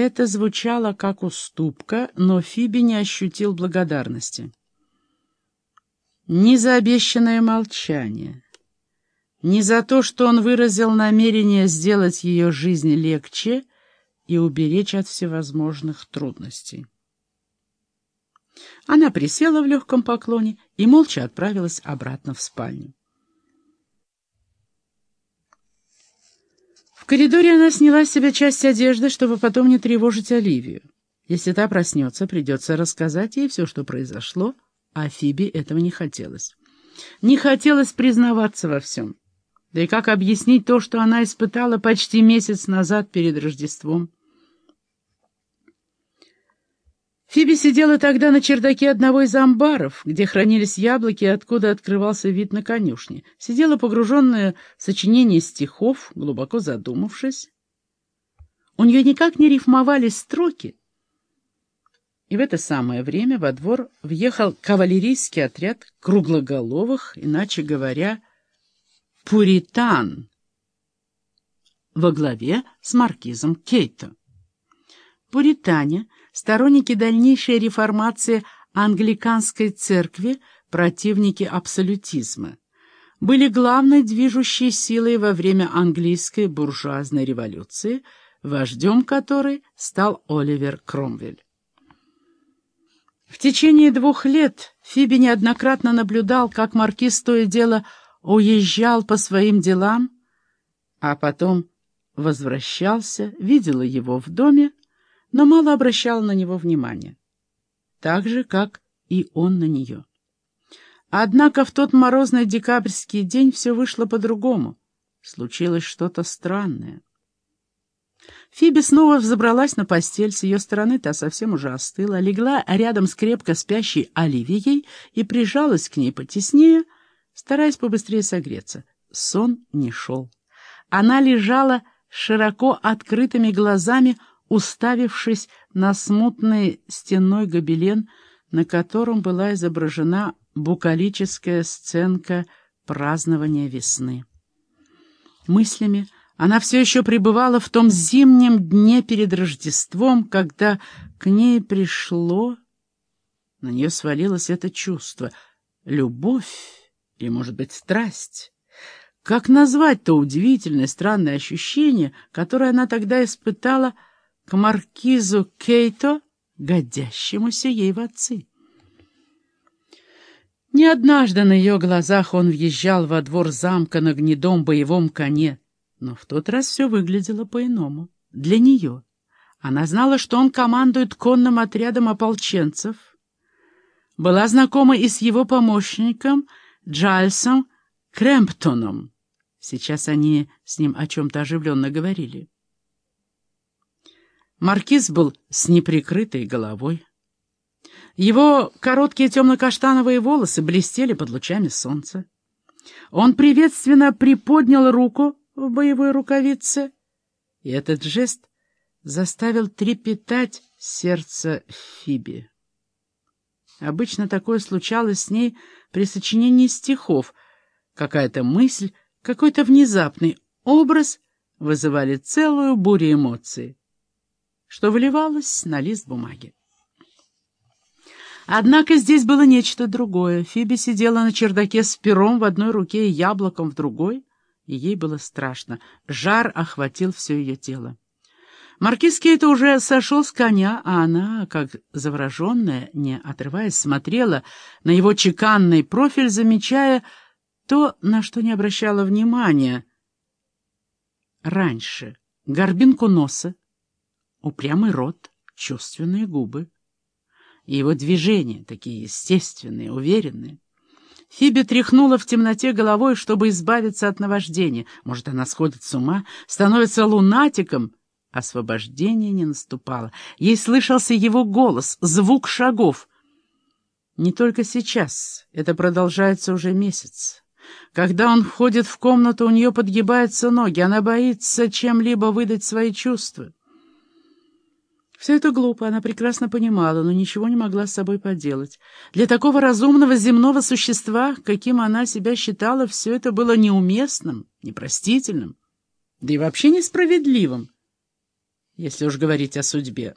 Это звучало как уступка, но Фиби не ощутил благодарности. Ни за обещанное молчание, ни за то, что он выразил намерение сделать ее жизнь легче и уберечь от всевозможных трудностей. Она присела в легком поклоне и молча отправилась обратно в спальню. Коридоре она сняла с себя часть одежды, чтобы потом не тревожить Оливию. Если та проснется, придется рассказать ей все, что произошло, а Фиби этого не хотелось. Не хотелось признаваться во всем. Да и как объяснить то, что она испытала почти месяц назад перед Рождеством? Фиби сидела тогда на чердаке одного из амбаров, где хранились яблоки откуда открывался вид на конюшни. Сидела погруженная в сочинение стихов, глубоко задумавшись. У нее никак не рифмовались строки. И в это самое время во двор въехал кавалерийский отряд круглоголовых, иначе говоря, пуритан, во главе с маркизом Кейто. Пуритане — Сторонники дальнейшей реформации англиканской церкви, противники абсолютизма, были главной движущей силой во время английской буржуазной революции, вождем которой стал Оливер Кромвель. В течение двух лет Фиби неоднократно наблюдал, как маркиз то и дело уезжал по своим делам, а потом возвращался, видела его в доме, но мало обращала на него внимания. Так же, как и он на нее. Однако в тот морозный декабрьский день все вышло по-другому. Случилось что-то странное. Фиби снова взобралась на постель, с ее стороны та совсем уже остыла, легла рядом с крепко спящей Оливией и прижалась к ней потеснее, стараясь побыстрее согреться. Сон не шел. Она лежала широко открытыми глазами, уставившись на смутный стенной гобелен, на котором была изображена букалическая сценка празднования весны. Мыслями она все еще пребывала в том зимнем дне перед Рождеством, когда к ней пришло, на нее свалилось это чувство — любовь или, может быть, страсть. Как назвать то удивительное, странное ощущение, которое она тогда испытала — к маркизу Кейто, годящемуся ей в отцы. Не однажды на ее глазах он въезжал во двор замка на гнедом боевом коне, но в тот раз все выглядело по-иному. Для нее. Она знала, что он командует конным отрядом ополченцев, была знакома и с его помощником Джальсом Кремптоном. Сейчас они с ним о чем-то оживленно говорили. Маркиз был с неприкрытой головой. Его короткие темно-каштановые волосы блестели под лучами солнца. Он приветственно приподнял руку в боевой рукавице, и этот жест заставил трепетать сердце Фиби. Обычно такое случалось с ней при сочинении стихов. Какая-то мысль, какой-то внезапный образ вызывали целую бурю эмоций что выливалось на лист бумаги. Однако здесь было нечто другое. Фиби сидела на чердаке с пером в одной руке и яблоком в другой, и ей было страшно. Жар охватил все ее тело. Маркиз Кейта уже сошел с коня, а она, как завороженная, не отрываясь, смотрела на его чеканный профиль, замечая то, на что не обращала внимания раньше — горбинку носа, упрямый рот, чувственные губы. И его движения, такие естественные, уверенные. Фиби тряхнула в темноте головой, чтобы избавиться от наваждения. Может, она сходит с ума, становится лунатиком. Освобождение не наступало. Ей слышался его голос, звук шагов. Не только сейчас. Это продолжается уже месяц. Когда он входит в комнату, у нее подгибаются ноги. Она боится чем-либо выдать свои чувства. Все это глупо, она прекрасно понимала, но ничего не могла с собой поделать. Для такого разумного земного существа, каким она себя считала, все это было неуместным, непростительным, да и вообще несправедливым. если уж говорить о судьбе.